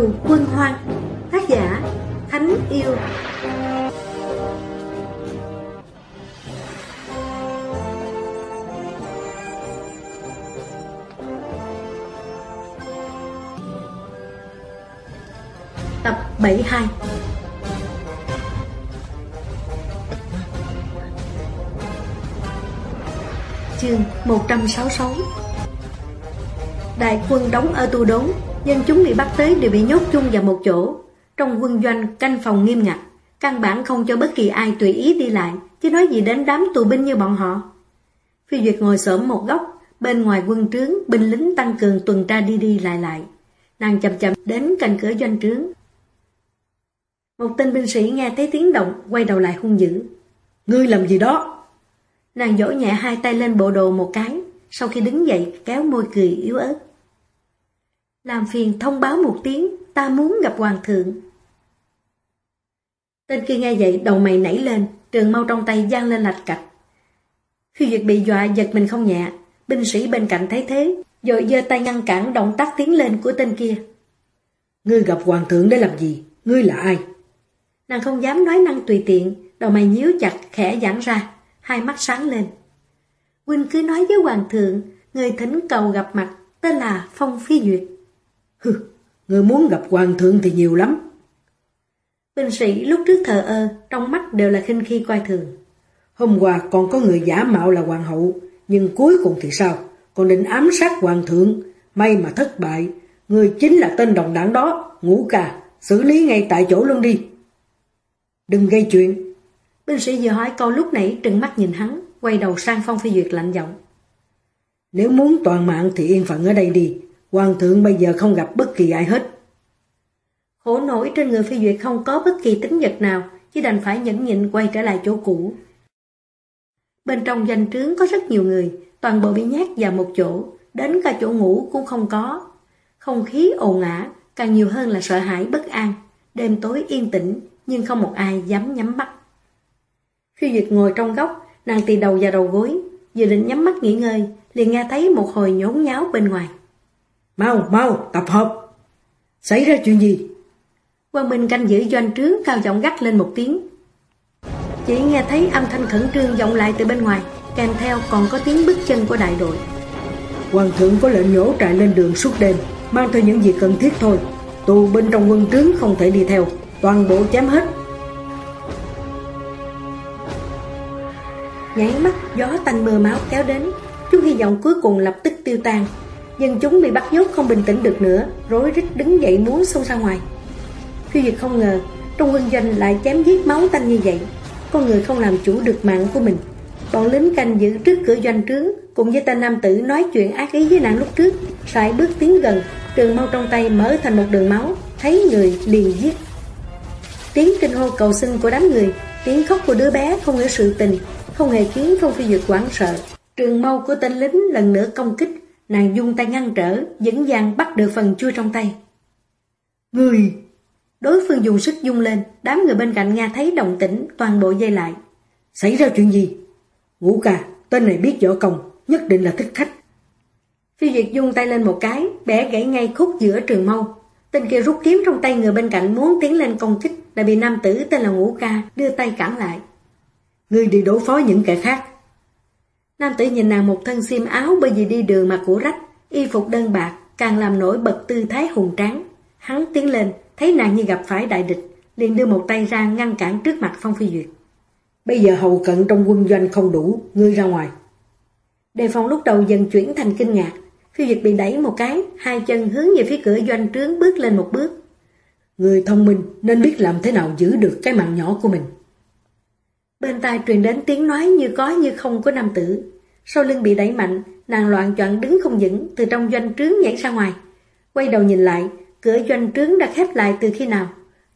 Dù quân hoang, Tác giả Thánh Yêu. Tập 72 Chương 166 Đại quân đóng ở tu đốn. Dân chúng bị bắt tới đều bị nhốt chung vào một chỗ. Trong quân doanh canh phòng nghiêm ngặt. Căn bản không cho bất kỳ ai tùy ý đi lại Chứ nói gì đến đám tù binh như bọn họ. Phi Duyệt ngồi xổm một góc Bên ngoài quân trướng Binh lính tăng cường tuần tra đi đi lại lại. Nàng chậm chậm đến cạnh cửa doanh trướng. Một tên binh sĩ nghe thấy tiếng động Quay đầu lại hung dữ. Ngươi làm gì đó? Nàng dỗ nhẹ hai tay lên bộ đồ một cái, sau khi đứng dậy kéo môi cười yếu ớt. Làm phiền thông báo một tiếng, ta muốn gặp hoàng thượng. Tên kia nghe vậy đầu mày nảy lên, trường mau trong tay giang lên lạch cạch. Khi Duyệt bị dọa giật mình không nhẹ, binh sĩ bên cạnh thấy thế, rồi giơ tay ngăn cản động tác tiến lên của tên kia. Ngươi gặp hoàng thượng để làm gì? Ngươi là ai? Nàng không dám nói năng tùy tiện, đầu mày nhíu chặt, khẽ giãn ra hai mắt sáng lên. Huynh cứ nói với hoàng thượng, người thỉnh cầu gặp mặt, tên là Phong Phi Duyệt. Hừ, người muốn gặp hoàng thượng thì nhiều lắm. Binh sĩ lúc trước thờ ơ, trong mắt đều là khinh khi coi thường. Hôm qua còn có người giả mạo là hoàng hậu, nhưng cuối cùng thì sao? Còn định ám sát hoàng thượng, may mà thất bại. Người chính là tên đồng đảng đó, ngũ ca, xử lý ngay tại chỗ luôn đi. Đừng gây chuyện, Binh sĩ vừa hỏi câu lúc nãy trừng mắt nhìn hắn, quay đầu sang Phong Phi Duyệt lạnh giọng. Nếu muốn toàn mạng thì yên phận ở đây đi, hoàng thượng bây giờ không gặp bất kỳ ai hết. Khổ nổi trên người Phi Duyệt không có bất kỳ tính vật nào, chỉ đành phải nhẫn nhịn quay trở lại chỗ cũ. Bên trong danh trướng có rất nhiều người, toàn bộ bị nhát vào một chỗ, đến cả chỗ ngủ cũng không có. Không khí ồn ả, càng nhiều hơn là sợ hãi bất an, đêm tối yên tĩnh, nhưng không một ai dám nhắm mắt. Khi Duyệt ngồi trong góc, nàng tì đầu vào đầu gối, vừa định nhắm mắt nghỉ ngơi, liền nghe thấy một hồi nhốn nháo bên ngoài. Mau, mau, tập hợp! Xảy ra chuyện gì? Quang Minh canh giữ doanh trướng cao giọng gắt lên một tiếng. Chỉ nghe thấy âm thanh khẩn trương vọng lại từ bên ngoài, kèm theo còn có tiếng bước chân của đại đội. Hoàng thượng có lệnh nhổ trại lên đường suốt đêm, mang theo những gì cần thiết thôi. Tù bên trong quân trướng không thể đi theo, toàn bộ chém hết, Nháy mắt gió tanh mưa máu kéo đến Chúng hy vọng cuối cùng lập tức tiêu tan dân chúng bị bắt nhốt không bình tĩnh được nữa Rối rít đứng dậy muốn xông ra ngoài. Phi Duyệt không ngờ Trong quân doanh lại chém giết máu tanh như vậy Con người không làm chủ được mạng của mình. Bọn lính canh giữ trước cửa doanh trướng Cùng với tên nam tử nói chuyện ác ý với nàng lúc trước Sải bước tiến gần Trường mau trong tay mở thành một đường máu Thấy người liền giết. Tiếng kinh hô cầu xin của đám người Tiếng khóc của đứa bé không hiểu sự tình không hề khiến Phong Phi Duyệt quảng sợ. Trường mau của tên lính lần nữa công kích, nàng dung tay ngăn trở, dẫn dàng bắt được phần chua trong tay. Người! Đối phương dùng sức dung lên, đám người bên cạnh nghe thấy động tĩnh, toàn bộ dây lại. Xảy ra chuyện gì? Ngũ ca, tên này biết võ công, nhất định là thích khách. Phi Duyệt dung tay lên một cái, bẻ gãy ngay khúc giữa trường mâu. Tên kia rút kiếm trong tay người bên cạnh muốn tiến lên công kích, đã bị nam tử tên là Ngũ ca đưa tay cản lại. Ngươi đi đối phó những kẻ khác. Nam tử nhìn nàng một thân xiêm áo bởi vì đi đường mà cũ rách, y phục đơn bạc, càng làm nổi bật tư thái hùng tráng. Hắn tiến lên, thấy nàng như gặp phải đại địch, liền đưa một tay ra ngăn cản trước mặt Phong Phi Duyệt. Bây giờ hầu cận trong quân doanh không đủ, ngươi ra ngoài. Đề phòng lúc đầu dần chuyển thành kinh ngạc, Phi Duyệt bị đẩy một cái, hai chân hướng về phía cửa doanh trướng bước lên một bước. Người thông minh nên biết làm thế nào giữ được cái mạng nhỏ của mình. Bên tai truyền đến tiếng nói như có như không của nam tử. Sau lưng bị đẩy mạnh, nàng loạn choạng đứng không vững, từ trong doanh trướng nhảy ra ngoài. Quay đầu nhìn lại, cửa doanh trướng đã khép lại từ khi nào.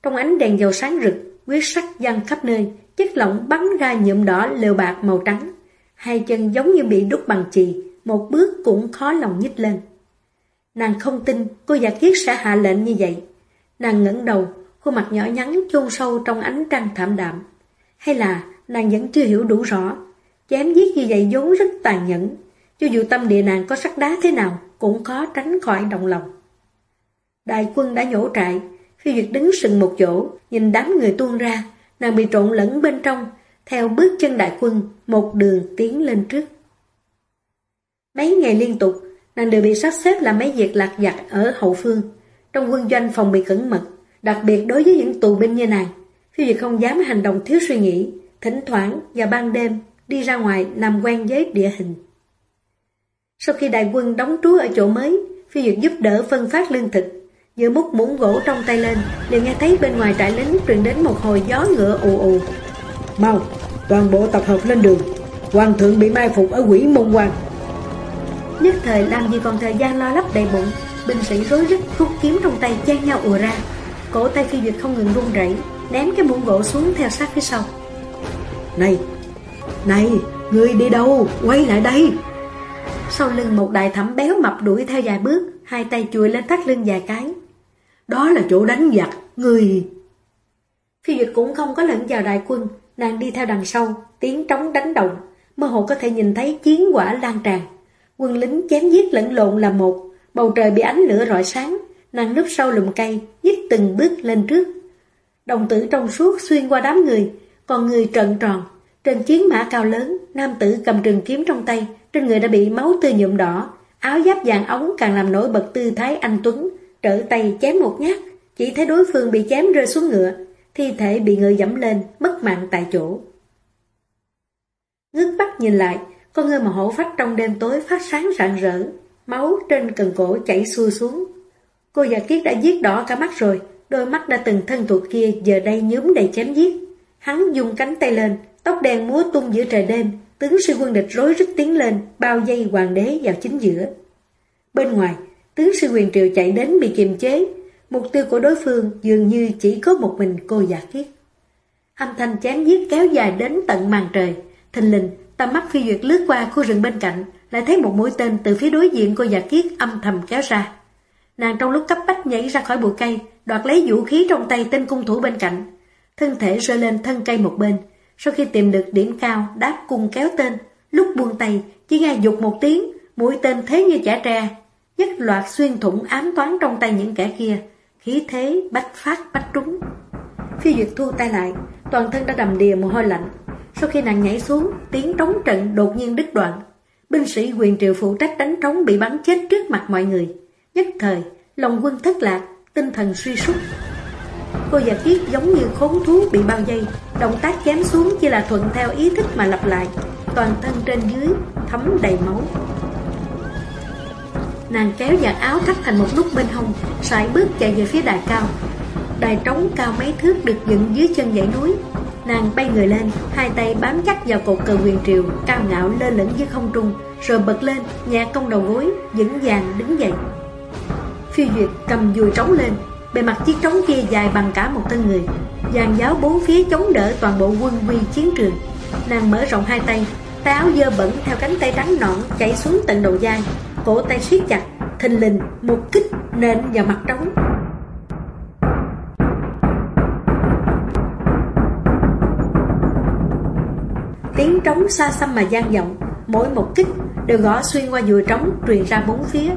Trong ánh đèn dầu sáng rực, quyết sắc văng khắp nơi, chất lỏng bắn ra nhuộm đỏ lều bạc màu trắng. Hai chân giống như bị đút bằng chì, một bước cũng khó lòng nhích lên. Nàng không tin cô giả kiết sẽ hạ lệnh như vậy. Nàng ngẩng đầu, khuôn mặt nhỏ nhắn chôn sâu trong ánh trăng thảm đạm. Hay là nàng vẫn chưa hiểu đủ rõ. Chém giết như vậy vốn rất tàn nhẫn, cho dù tâm địa nàng có sắc đá thế nào cũng khó tránh khỏi động lòng. Đại quân đã nhổ trại, phi duyệt đứng sừng một chỗ, nhìn đám người tuôn ra, nàng bị trộn lẫn bên trong, theo bước chân đại quân, một đường tiến lên trước. Mấy ngày liên tục, nàng đều bị sắp xếp làm mấy việc lạc giặt ở hậu phương. Trong quân doanh phòng bị cẩn mật, đặc biệt đối với những tù binh như nàng, phi duyệt không dám hành động thiếu suy nghĩ, thỉnh thoảng và ban đêm đi ra ngoài làm quen với địa hình. Sau khi đại quân đóng trú ở chỗ mới, phi duyệt giúp đỡ phân phát lương thực, vừa múc muỗng gỗ trong tay lên, liền nghe thấy bên ngoài trại lính truyền đến một hồi gió ngựa ù ù. Mau, toàn bộ tập hợp lên đường, hoàng thượng bị mai phục ở quỷ môn quan. Nhất thời làm gì còn thời gian lo lấp đầy bụng, binh sĩ rối rít rút kiếm trong tay chen nhau ùa ra. Cổ tay phi duyệt không ngừng run rẩy, ném cái muỗng gỗ xuống theo sát phía sau. Này, này, người đi đâu, quay lại đây. Sau lưng một đại thẩm béo mập đuổi theo vài bước, hai tay chùi lên thắt lưng vài cái. Đó là chỗ đánh giặc, người... Phi Duyệt cũng không có lẫn vào đại quân, nàng đi theo đằng sau, tiếng trống đánh động, mơ hồ có thể nhìn thấy chiến quả lan tràn. Quân lính chém giết lẫn lộn là một, bầu trời bị ánh lửa rọi sáng, nàng núp sau lùm cây, nhích từng bước lên trước. Đồng tử trong suốt xuyên qua đám người, còn người trợn tròn. Trên chiến mã cao lớn, nam tử cầm trường kiếm trong tay, trên người đã bị máu tươi nhuộm đỏ, áo giáp vàng ống càng làm nổi bật tư thái anh Tuấn, trở tay chém một nhát, chỉ thấy đối phương bị chém rơi xuống ngựa, thi thể bị người dẫm lên, mất mạng tại chỗ. Ngước mắt nhìn lại, con người mà hổ phách trong đêm tối phát sáng rạng rỡ, máu trên cần cổ chảy xuôi xuống. Cô già kiết đã giết đỏ cả mắt rồi, đôi mắt đã từng thân thuộc kia giờ đây nhúm đầy chém giết. Hắn dùng cánh tay lên, tóc đen múa tung giữa trời đêm, tướng sư quân địch rối rít tiến lên, bao dây hoàng đế vào chính giữa. Bên ngoài, tướng sư quyền triều chạy đến bị kiềm chế, mục tiêu của đối phương dường như chỉ có một mình cô giả kiết. Âm thanh chán giết kéo dài đến tận màn trời, thình lình, tầm mắt phi duyệt lướt qua khu rừng bên cạnh, lại thấy một mũi tên từ phía đối diện cô giả kiết âm thầm kéo ra. Nàng trong lúc cấp bách nhảy ra khỏi bụi cây, đoạt lấy vũ khí trong tay tên cung thủ bên cạnh. Thân thể rơi lên thân cây một bên, sau khi tìm được điểm cao, đáp cung kéo tên, lúc buông tay, chỉ nghe dục một tiếng, mũi tên thế như chả tre, nhất loạt xuyên thủng ám toán trong tay những kẻ kia, khí thế bách phát bách trúng. Phi Duyệt thu tay lại, toàn thân đã đầm đìa mồ hôi lạnh. Sau khi nàng nhảy xuống, tiếng trống trận đột nhiên đứt đoạn. Binh sĩ quyền triều phụ trách đánh trống bị bắn chết trước mặt mọi người. Nhất thời, lòng quân thất lạc, tinh thần suy sút. Cô và kiết giống như khốn thú bị bao dây, động tác chém xuống chỉ là thuận theo ý thức mà lặp lại, toàn thân trên dưới thấm đầy máu. Nàng kéo giặt áo thắt thành một nút bên hông, sải bước chạy về phía đài cao. Đài trống cao mấy thước được dựng dưới chân dãy núi. Nàng bay người lên, hai tay bám chắc vào cột cờ quyền triều, cao ngạo lơ lửng dưới không trung, rồi bật lên, nhẹ công đầu gối, vững vàng đứng dậy. Phi Duyệt cầm dùi trống lên, bề mặt chiếc trống kia dài bằng cả một thân người, dàn giáo bốn phía chống đỡ toàn bộ quân quy chiến trường. Nàng mở rộng hai tay, tay áo dơ bẩn theo cánh tay trắng nõn chảy xuống tận đầu vai, cổ tay siết chặt, thình lình một kích nện vào mặt trống. Tiếng trống xa xăm mà gian vọng, mỗi một kích đều gõ xuyên qua dùi trống truyền ra bốn phía.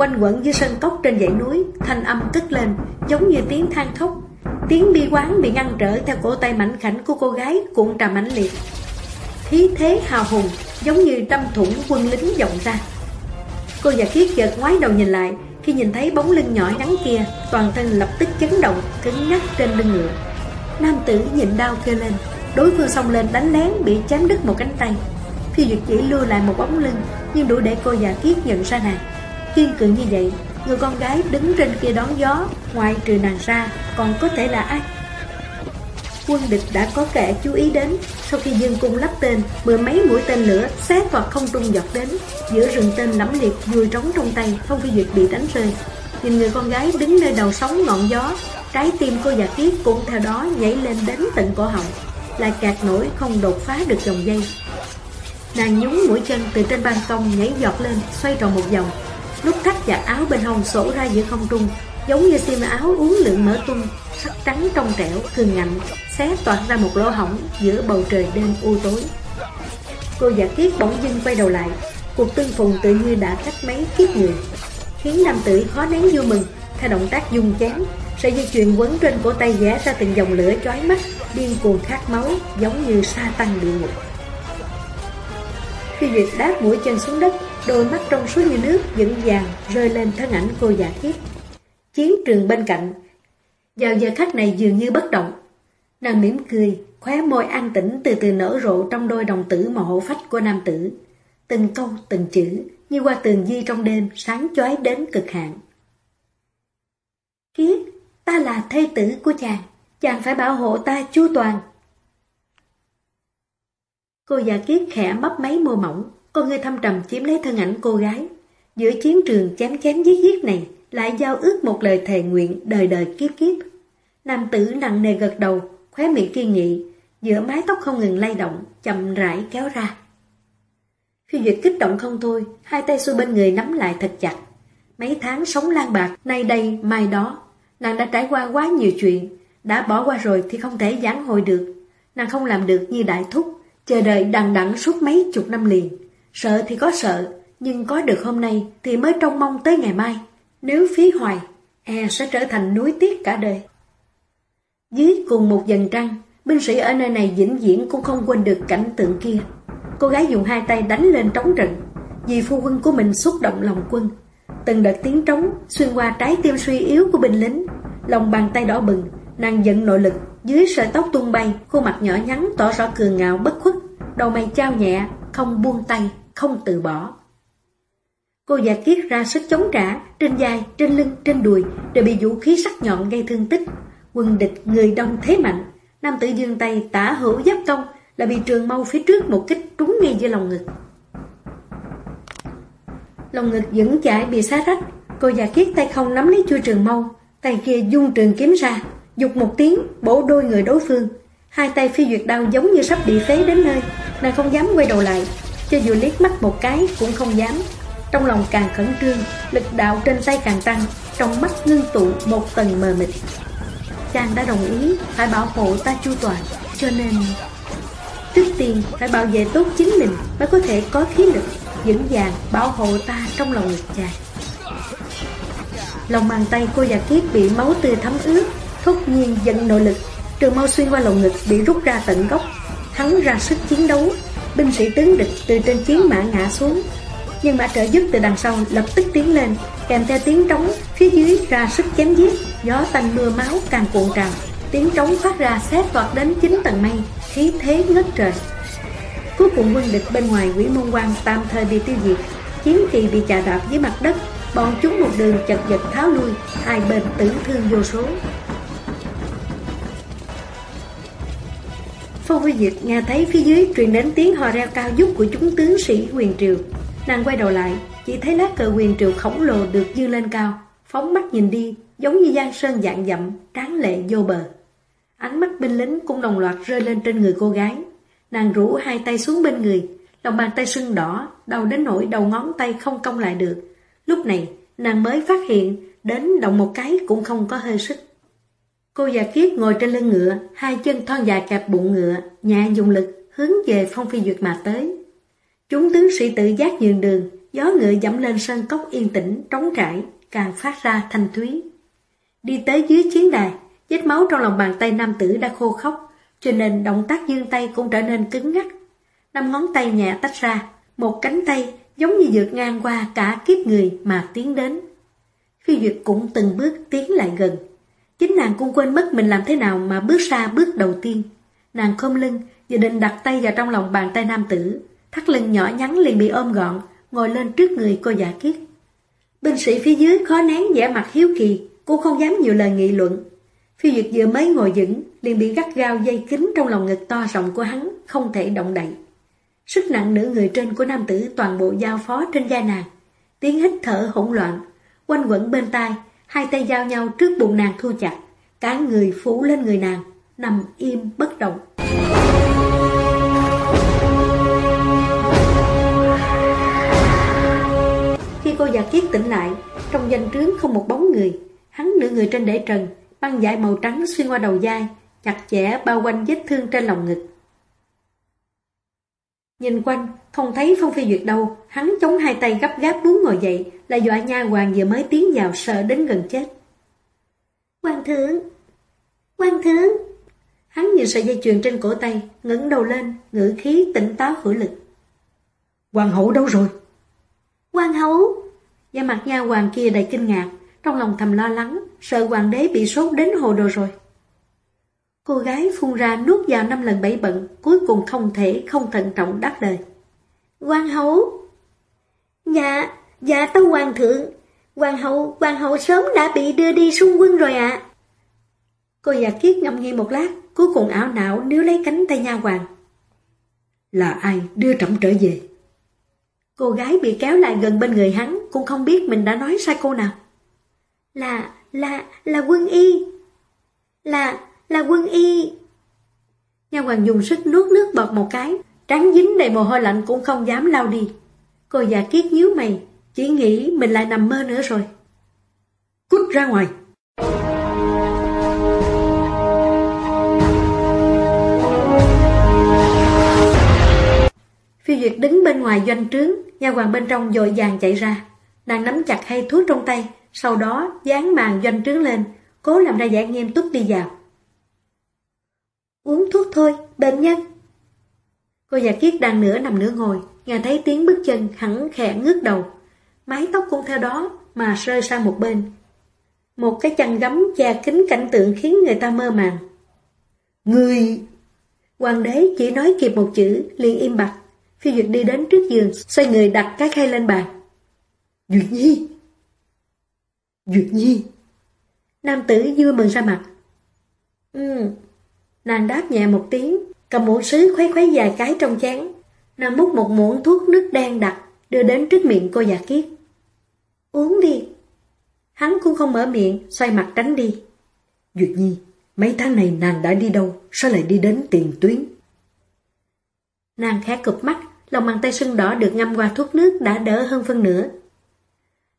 Quanh quẩn dưới sân cốc trên dãy núi, thanh âm cất lên, giống như tiếng than khóc. Tiếng bi quán bị ngăn trở theo cổ tay mảnh khảnh của cô gái cuộn trà mãnh liệt. Khí thế hào hùng, giống như trăm thủng quân lính vọng ra. Cô già kiết chợt ngoái đầu nhìn lại, khi nhìn thấy bóng lưng nhỏ nhắn kia, toàn thân lập tức chấn động, cứng nhắc trên lưng ngựa. Nam tử nhịn đau kêu lên, đối phương xông lên đánh lén bị chém đứt một cánh tay. Phi Duyệt chỉ lưu lại một bóng lưng, nhưng đủ để cô già kiết nhận ra nàng. Kiên cường như vậy, người con gái đứng trên kia đón gió, ngoài trừ nàng ra, còn có thể là ai? Quân địch đã có kẻ chú ý đến, sau khi dương cung lắp tên, mười mấy mũi tên lửa xét vào không trung giọt đến, giữa rừng tên lẫm liệt vừa trống trong tay, không phi duyệt bị đánh rơi. Nhìn người con gái đứng nơi đầu sóng ngọn gió, trái tim cô già kiết cũng theo đó nhảy lên đến tận cổ họng, lại cạt nổi không đột phá được dòng dây. Nàng nhúng mũi chân từ trên ban công nhảy giọt lên, xoay tròn một vòng, lúc thắt và áo bên hông sổ ra giữa không trung, giống như xiêm áo uống lượng mỡ tung, sắc trắng trong trẻo, cường ngạnh, xé toạc ra một lỗ hỏng giữa bầu trời đêm u tối. Cô giả kiết bỗng dưng quay đầu lại, cuộc tương phùng tự như đã cách mấy kiếp người, khiến nam tử khó nén vui mừng, theo động tác dung chén, sợi dây chuyền quấn trên cổ tay vẽ ra từng dòng lửa chói mắt, điên cuồng khát máu, giống như sa tăng địa ngục. Khi Duyệt đáp mũi chân xuống đất, đôi mắt trong suốt như nước vững vàng rơi lên thân ảnh cô giả thiết. Chiến trường bên cạnh, vào giờ khắc này dường như bất động. Nàng mỉm cười, khóe môi an tĩnh từ từ nở rộ trong đôi đồng tử màu hộ phách của nam tử. Từng câu, từng chữ, như qua tường di trong đêm, sáng chói đến cực hạn. Kiết, ta là thê tử của chàng, chàng phải bảo hộ ta chu toàn. Cô già kiết khẽ mấp máy môi mỏng, con người thâm trầm chiếm lấy thân ảnh cô gái. Giữa chiến trường chém chém giết giết này, lại giao ước một lời thề nguyện đời đời kiếp kiếp. Nam tử nặng nề gật đầu, khóe miệng kiên nghị, giữa mái tóc không ngừng lay động, chậm rãi kéo ra. Phi Duyệt kích động không thôi, hai tay xuôi bên người nắm lại thật chặt. Mấy tháng sống lang bạc, nay đây, mai đó. Nàng đã trải qua quá nhiều chuyện, đã bỏ qua rồi thì không thể giảng hồi được. Nàng không làm được như đại thúc, chờ đợi đằng đẵng suốt mấy chục năm liền. Sợ thì có sợ, nhưng có được hôm nay thì mới trông mong tới ngày mai. Nếu phí hoài, e sẽ trở thành núi tiếc cả đời. Dưới cùng một dần trăng, binh sĩ ở nơi này vĩnh viễn cũng không quên được cảnh tượng kia. Cô gái dùng hai tay đánh lên trống rừng vì phu quân của mình xúc động lòng quân. Từng đợt tiếng trống xuyên qua trái tim suy yếu của binh lính, lòng bàn tay đỏ bừng, nàng giận nội lực, dưới sợi tóc tung bay, khuôn mặt nhỏ nhắn tỏ rõ cường ngạo bất khuất, đầu mày trao nhẹ, không buông tay, không từ bỏ. Cô giả kiết ra sức chống trả, trên vai, trên lưng, trên đùi đều bị vũ khí sắc nhọn gây thương tích. Quân địch người đông thế mạnh, nam tử dương tay tả hữu giáp công là bị trường mâu phía trước một kích trúng ngay giữa lòng ngực. Lòng ngực vẫn chạy bị xá rách, cô giả kiết tay không nắm lấy chui trường mâu, tay kia dung trường kiếm ra, dục một tiếng, bổ đôi người đối phương. Hai tay phi duyệt đau giống như sắp bị phế đến nơi, nàng không dám quay đầu lại, cho dù liếc mắt một cái cũng không dám. Trong lòng càng khẩn trương, lực đạo trên tay càng tăng, trong mắt ngưng tụ một tầng mờ mịt. Chàng đã đồng ý phải bảo hộ ta chu toàn, cho nên... Trước tiên phải bảo vệ tốt chính mình mới có thể có khí lực, vững vàng bảo hộ ta trong lòng ngực chàng. Lòng bàn tay cô già kiết bị máu tươi thấm ướt, thốt nhiên giận nội lực, trường mau xuyên qua lồng ngực bị rút ra tận gốc. Hắn ra sức chiến đấu, binh sĩ tướng địch từ trên chiến mã ngã xuống, nhưng mã trợ giúp từ đằng sau lập tức tiến lên, kèm theo tiếng trống, phía dưới ra sức chém giết, gió tanh mưa máu càng cuộn trào. Tiếng trống phát ra xét vọt đến chín tầng mây, khí thế ngất trời. Cuối cùng quân địch bên ngoài quỷ môn quan tạm thời bị tiêu diệt, chiến kỳ bị chà đạp dưới mặt đất, bọn chúng một đường chật vật tháo lui, hai bên tử thương vô số. Phong Phi Diệt nghe thấy phía dưới truyền đến tiếng hò reo cao giúp của chúng tướng sĩ huyền triều, Nàng quay đầu lại, chỉ thấy lá cờ quyền triệu khổng lồ được dư lên cao, phóng mắt nhìn đi, giống như giang sơn dạng dặm, tráng lệ vô bờ. Ánh mắt binh lính cũng đồng loạt rơi lên trên người cô gái. Nàng rủ hai tay xuống bên người, lòng bàn tay sưng đỏ, đau đến nỗi đầu ngón tay không cong lại được. Lúc này, nàng mới phát hiện, đến động một cái cũng không có hơi sức. Cô già kiết ngồi trên lưng ngựa, hai chân thon dài kẹp bụng ngựa, nhẹ dùng lực, hướng về phong phi duyệt mà tới. Chúng tướng sĩ tự giác nhường đường, gió ngựa dẫm lên sân cốc yên tĩnh, trống trải, càng phát ra thanh thúy. Đi tới dưới chiến đài, vết máu trong lòng bàn tay nam tử đã khô khóc, cho nên động tác dương tay cũng trở nên cứng ngắc. Năm ngón tay nhẹ tách ra, một cánh tay giống như vượt ngang qua cả kiếp người mà tiến đến. Phi Duyệt cũng từng bước tiến lại gần. Chính nàng cũng quên mất mình làm thế nào mà bước ra bước đầu tiên. Nàng khom lưng, dự định đặt tay vào trong lòng bàn tay nam tử, thắt lưng nhỏ nhắn liền bị ôm gọn, ngồi lên trước người cô giả kiết. Binh sĩ phía dưới khó nén vẻ mặt hiếu kỳ, cũng không dám nhiều lời nghị luận. Phi Duyệt vừa mới ngồi vững, liền bị gắt gao dây kính trong lòng ngực to rộng của hắn, không thể động đậy. Sức nặng nửa người trên của nam tử toàn bộ giao phó trên da nàng. Tiếng hít thở hỗn loạn, quanh quẩn bên tai, hai tay giao nhau trước bụng nàng thu chặt, cả người phủ lên người nàng, nằm im bất động. khi cô già kiết tỉnh lại, trong danh trướng không một bóng người. Hắn nửa người trên để trần, băng dải màu trắng xuyên qua đầu dai, chặt chẽ bao quanh vết thương trên lòng ngực. Nhìn quanh, không thấy Phong Phi Duyệt đâu, hắn chống hai tay gấp gáp muốn ngồi dậy, là dọa nha hoàng vừa mới tiến vào sợ đến gần chết. Hoàng thượng! Hoàng thượng! Hắn nhìn sợi dây chuyền trên cổ tay, ngẩng đầu lên, ngữ khí tỉnh táo hữu lực. Hoàng hậu đâu rồi? Hoàng hậu! Da mặt nha hoàng kia đầy kinh ngạc, trong lòng thầm lo lắng, sợ hoàng đế bị sốt đến hồ đồ rồi. Cô gái phun ra nuốt vào năm lần bảy bận, cuối cùng không thể không thận trọng đáp lời. Quan hậu! Dạ, dạ tâu hoàng thượng. Hoàng hậu, hoàng hậu sớm đã bị đưa đi xung quân rồi ạ. Cô già kiết ngâm nghi một lát, cuối cùng ảo não nếu lấy cánh tay nha hoàng. Là ai đưa trẫm trở về? Cô gái bị kéo lại gần bên người hắn, cũng không biết mình đã nói sai cô nào. Là, là, là quân y. Là, là quân y. Nha hoàng dùng sức nuốt nước bọt một cái, trán dính đầy mồ hôi lạnh cũng không dám lao đi. Cô già kiết nhíu mày, chỉ nghĩ mình lại nằm mơ nữa rồi. Cút ra ngoài. Phi Duyệt đứng bên ngoài doanh trướng, nha hoàng bên trong dội vàng chạy ra. Nàng nắm chặt hay thuốc trong tay, sau đó dán màn doanh trướng lên, cố làm ra vẻ nghiêm túc đi vào. Uống thuốc thôi, bệnh nhân. Cô già kiết đang nửa nằm nửa ngồi, nghe thấy tiếng bước chân hẳn khẽ ngước đầu. Mái tóc cũng theo đó mà rơi sang một bên. Một cái chăn gấm che kính cảnh tượng khiến người ta mơ màng. Người... Hoàng đế chỉ nói kịp một chữ, liền im bặt. Phi Duyệt đi đến trước giường, xoay người đặt cái khay lên bàn. Duyệt Nhi! Duyệt Nhi! Nam tử vui mừng ra mặt. Ừ, nàng đáp nhẹ một tiếng, cầm muỗng sứ khuấy khuấy vài cái trong chén. Nàng múc một muỗng thuốc nước đen đặc, đưa đến trước miệng cô già kiết. Uống đi. Hắn cũng không mở miệng, xoay mặt tránh đi. Duyệt Nhi, mấy tháng này nàng đã đi đâu, sao lại đi đến tiền tuyến? Nàng khẽ cụp mắt, lòng bàn tay sưng đỏ được ngâm qua thuốc nước đã đỡ hơn phân nửa.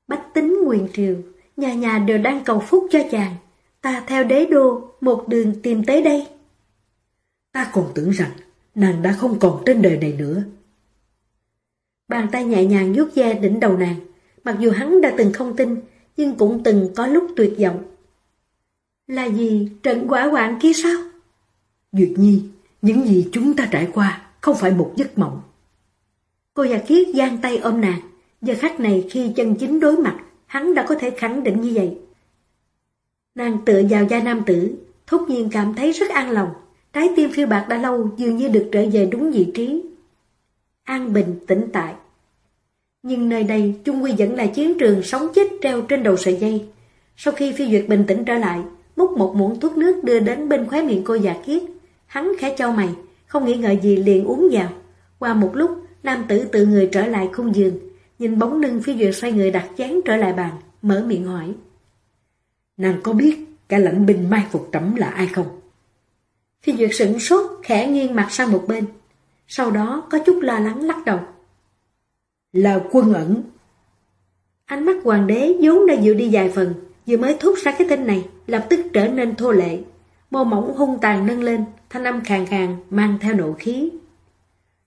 Bách tính quyền triều, nhà nhà đều đang cầu phúc cho chàng. Ta theo đế đô, một đường tìm tới đây. Ta còn tưởng rằng nàng đã không còn trên đời này nữa. Bàn tay nhẹ nhàng vuốt ve đỉnh đầu nàng, mặc dù hắn đã từng không tin, nhưng cũng từng có lúc tuyệt vọng. Là gì trận quả hoạn kia sao? Duyệt Nhi, những gì chúng ta trải qua không phải một giấc mộng. Cô già kiết giang tay ôm nàng, giờ khắc này khi chân chính đối mặt, hắn đã có thể khẳng định như vậy. Nàng tựa vào da nam tử, thốt nhiên cảm thấy rất an lòng, trái tim phiêu bạc đã lâu dường như được trở về đúng vị trí. An bình, tĩnh tại. Nhưng nơi đây chung quy vẫn là chiến trường sống chết treo trên đầu sợi dây. Sau khi phi duyệt bình tĩnh trở lại, múc một muỗng thuốc nước đưa đến bên khóe miệng cô già kiết, hắn khẽ trao mày, không nghĩ ngợi gì liền uống vào. Qua một lúc, nam tử tự người trở lại khung giường, nhìn bóng lưng phi duyệt xoay người đặt chán trở lại bàn, mở miệng hỏi. Nàng có biết cả lãnh binh mai phục trẫm là ai không? Phi duyệt sửng sốt, khẽ nghiêng mặt sang một bên. Sau đó có chút lo lắng lắc đầu. Là quân ẩn. Ánh mắt hoàng đế vốn đã dịu đi vài phần, vừa mới thốt ra cái tên này, lập tức trở nên thô lệ. Mô mỏng hung tàn nâng lên, thanh âm khàn khàn, mang theo nộ khí.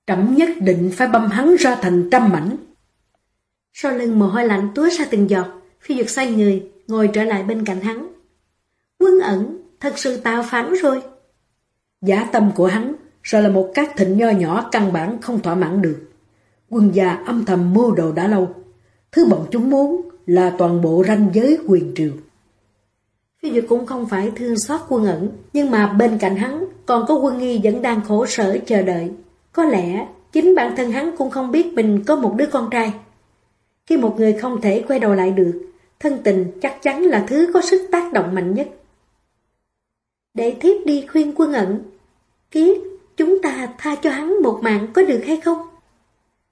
Trẫm nhất định phải băm hắn ra thành trăm mảnh. Sau lưng mồ hôi lạnh túa ra từng giọt, phi duyệt xoay người, ngồi trở lại bên cạnh hắn. Quân ẩn, thật sự tạo phản rồi. Giả tâm của hắn, sợ là một các thịnh nho nhỏ căn bản không thỏa mãn được. Quân già âm thầm mưu đồ đã lâu. Thứ bọn chúng muốn là toàn bộ ranh giới quyền triều. Phi Duyệt cũng không phải thương xót quân ẩn, nhưng mà bên cạnh hắn còn có quân nghi vẫn đang khổ sở chờ đợi. Có lẽ chính bản thân hắn cũng không biết mình có một đứa con trai. Khi một người không thể quay đầu lại được, thân tình chắc chắn là thứ có sức tác động mạnh nhất. Để thiếp đi khuyên quân ẩn. Kiếp, chúng ta tha cho hắn một mạng có được hay không?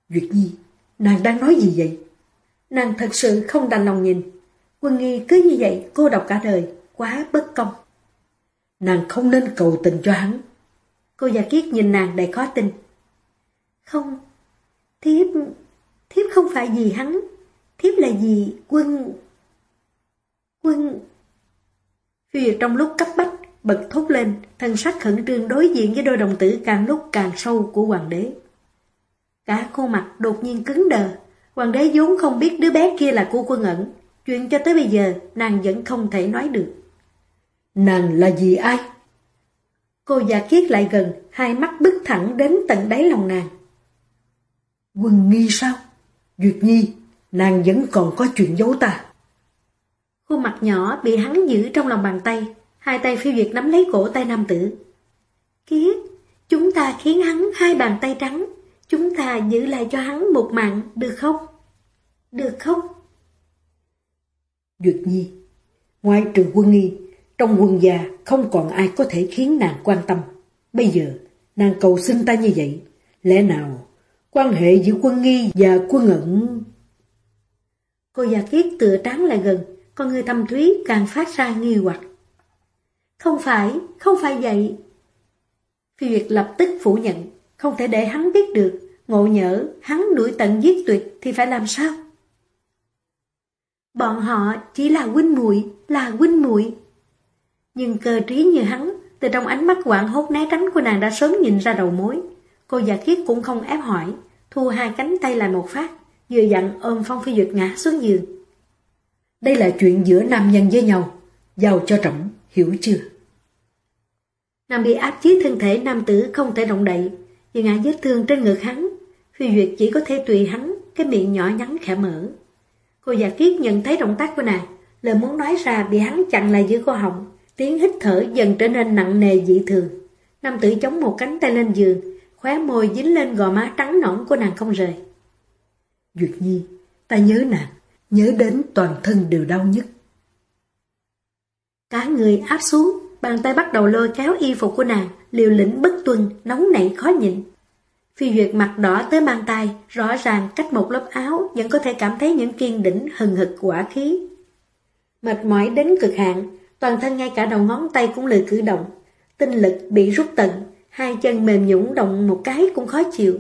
Duyệt Nhi, nàng đang nói gì vậy? Nàng thật sự không đành lòng nhìn. Quân nghi cứ như vậy cô độc cả đời, quá bất công. Nàng không nên cầu tình cho hắn. Cô già kiết nhìn nàng đầy khó tin. Không, thiếp, thiếp không phải vì hắn, thiếp là vì quân... Quân... Phi trong lúc cấp bách, bật thốt lên, thân sắc khẩn trương đối diện với đôi đồng tử càng lúc càng sâu của hoàng đế. Cả khuôn mặt đột nhiên cứng đờ, hoàng đế vốn không biết đứa bé kia là cô quân ẩn, chuyện cho tới bây giờ nàng vẫn không thể nói được. Nàng là gì ai? Cô già kiết lại gần, hai mắt bức thẳng đến tận đáy lòng nàng. Quân nghi sao? Duyệt nhi, nàng vẫn còn có chuyện giấu ta. Khuôn mặt nhỏ bị hắn giữ trong lòng bàn tay, hai tay phiêu duyệt nắm lấy cổ tay nam tử. Kiết, chúng ta khiến hắn hai bàn tay trắng, chúng ta giữ lại cho hắn một mạng, được không? Được không? Duyệt nhi, ngoài trừ quân nghi, trong quân gia không còn ai có thể khiến nàng quan tâm. Bây giờ, nàng cầu xin ta như vậy. Lẽ nào, quan hệ giữa quân nghi và quân ẩn... Cô già kiết tựa tráng lại gần, con người thâm thúy càng phát ra nghi hoặc. Không phải, không phải vậy. Phi Duyệt lập tức phủ nhận, không thể để hắn biết được, ngộ nhỡ, hắn đuổi tận giết tuyệt thì phải làm sao? Bọn họ chỉ là huynh muội, là huynh muội. Nhưng cơ trí như hắn, từ trong ánh mắt quảng hốt né tránh của nàng đã sớm nhìn ra đầu mối. Cô giả khiết cũng không ép hỏi, thu hai cánh tay lại một phát, vừa dặn ôm Phong Phi Duyệt ngã xuống giường. Đây là chuyện giữa nam nhân với nhau, giàu cho trọng, hiểu chưa? Nam bị áp chế thân thể nam tử không thể động đậy, vì ngã vết thương trên ngực hắn. Phi Duyệt chỉ có thể tùy hắn, cái miệng nhỏ nhắn khẽ mở. Cô già kiết nhận thấy động tác của nàng, lời muốn nói ra bị hắn chặn lại giữa cô họng, tiếng hít thở dần trở nên nặng nề dị thường. Nam tử chống một cánh tay lên giường, khóe môi dính lên gò má trắng nõn của nàng không rời. Duyệt Nhi, ta nhớ nàng, nhớ đến toàn thân đều đau nhất. Cả người áp xuống, bàn tay bắt đầu lôi kéo y phục của nàng, liều lĩnh bất tuân, nóng nảy khó nhịn. Phi Duyệt mặt đỏ tới bàn tay, rõ ràng cách một lớp áo vẫn có thể cảm thấy những kiên đỉnh hừng hực quả khí. Mệt mỏi đến cực hạn, toàn thân ngay cả đầu ngón tay cũng lười cử động. Tinh lực bị rút tận, hai chân mềm nhũng động một cái cũng khó chịu.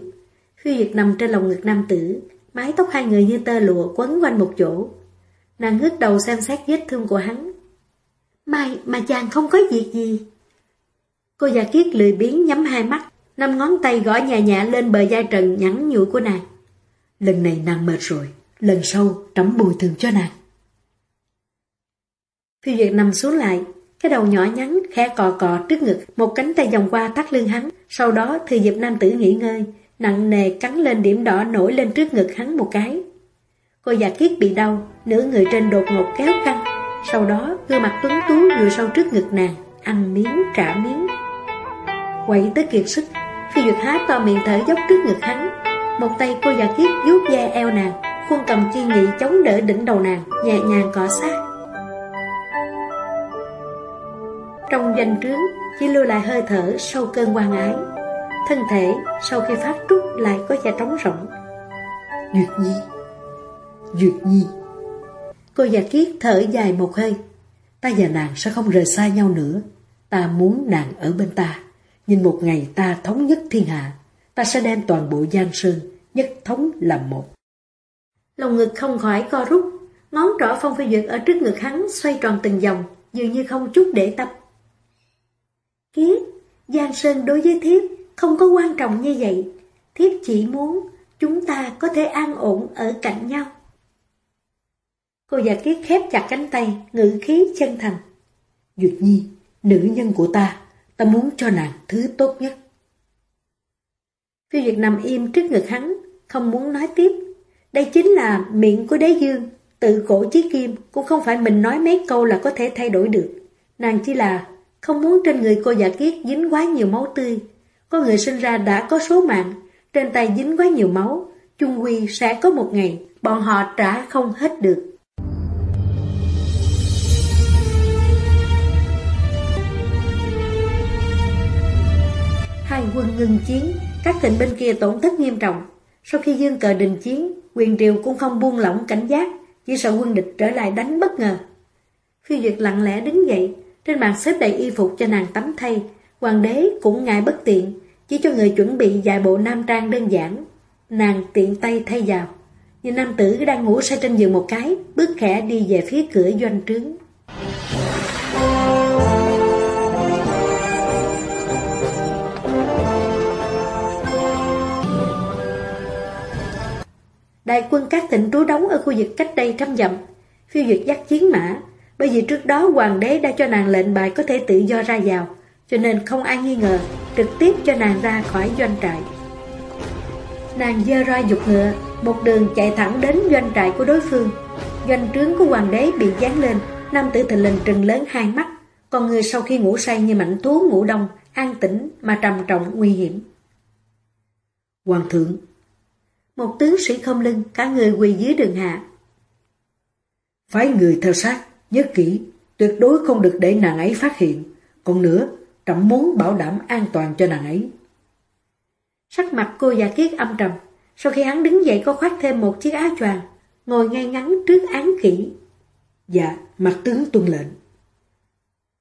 Phi Duyệt nằm trên lòng ngực nam tử, mái tóc hai người như tơ lụa quấn quanh một chỗ. Nàng ngước đầu xem xét vết thương của hắn. Mai mà chàng không có việc gì. Cô già kiết lười biến nhắm hai mắt, năm ngón tay gõ nhà nhẹ lên bờ vai trần nhẵn nhụi của nàng. Lần này nàng mệt rồi, lần sau trẫm bồi thường cho nàng. Phi Duyệt nằm xuống lại, cái đầu nhỏ nhắn khẽ cò cò trước ngực, một cánh tay vòng qua thắt lưng hắn, sau đó thừa dịp nam tử nghỉ ngơi, nặng nề cắn lên điểm đỏ nổi lên trước ngực hắn một cái. Cô già kiết bị đau, nửa người trên đột ngột kéo căng, sau đó gương mặt tuấn tú vừa sau trước ngực nàng, ăn miếng trả miếng. Quậy tới kiệt sức, Phi Duyệt há to miệng thở dốc trước ngực hắn, một tay cô già kiết vuốt da eo nàng, khuôn cầm chi nhị chống đỡ đỉnh đầu nàng, nhẹ nhàng cọ sát. Trong danh trướng chỉ lưu lại hơi thở sau cơn quan ái Thân thể sau khi phát trúc lại có da trống rỗng Duyệt Nhi Duyệt Nhi Cô già kiết thở dài một hơi. Ta và nàng sẽ không rời xa nhau nữa. Ta muốn nàng ở bên ta. Nhìn một ngày ta thống nhất thiên hạ Ta sẽ đem toàn bộ Giang Sơn Nhất thống làm một. Lòng ngực không khỏi co rút Ngón trỏ phong phi duyệt ở trước ngực hắn Xoay tròn từng vòng Dường như không chút để tâm. Kiết, Giang Sơn đối với thiếp không có quan trọng như vậy. Thiếp chỉ muốn chúng ta có thể an ổn ở cạnh nhau. Cô già kiết khép chặt cánh tay, ngữ khí chân thành. Duyệt Nhi, nữ nhân của ta, ta muốn cho nàng thứ tốt nhất. Phi Duyệt nằm im trước ngực hắn, không muốn nói tiếp. Đây chính là miệng của đế dương, tự cổ chí kim, cũng không phải mình nói mấy câu là có thể thay đổi được. Nàng chỉ là không muốn trên người cô giả kiết dính quá nhiều máu tươi. Có người sinh ra đã có số mạng, trên tay dính quá nhiều máu, chung quy sẽ có một ngày bọn họ trả không hết được. Hai quân ngừng chiến, các thịnh bên kia tổn thất nghiêm trọng. Sau khi dương cờ đình chiến, quyền triều cũng không buông lỏng cảnh giác, chỉ sợ quân địch trở lại đánh bất ngờ. Phi Duyệt lặng lẽ đứng dậy, trên bàn xếp đầy y phục cho nàng tắm thay, hoàng đế cũng ngại bất tiện, chỉ cho người chuẩn bị vài bộ nam trang đơn giản. Nàng tiện tay thay vào. Nhìn nam tử đang ngủ say trên giường một cái, bước khẽ đi về phía cửa doanh trướng. Đại quân các tỉnh trú đóng ở khu vực cách đây trăm dặm. Phiêu duyệt dắt chiến mã, Bởi vì trước đó hoàng đế đã cho nàng lệnh bài có thể tự do ra vào, cho nên không ai nghi ngờ, trực tiếp cho nàng ra khỏi doanh trại. Nàng dơ ra dục ngựa, một đường chạy thẳng đến doanh trại của đối phương. Doanh trướng của hoàng đế bị dán lên, nam tử thình lình trừng lớn hai mắt, còn người sau khi ngủ say như mảnh thú ngủ đông, an tĩnh mà trầm trọng nguy hiểm. Hoàng thượng một tướng sĩ không lưng, cả người quỳ dưới đường hạ. Phái người theo sát, nhớ kỹ, tuyệt đối không được để nàng ấy phát hiện. Còn nữa, trọng muốn bảo đảm an toàn cho nàng ấy. Sắc mặt cô già kiết âm trầm, sau khi hắn đứng dậy có khoác thêm một chiếc áo choàng, ngồi ngay ngắn trước án kỹ. Dạ, mặt tướng tuân lệnh.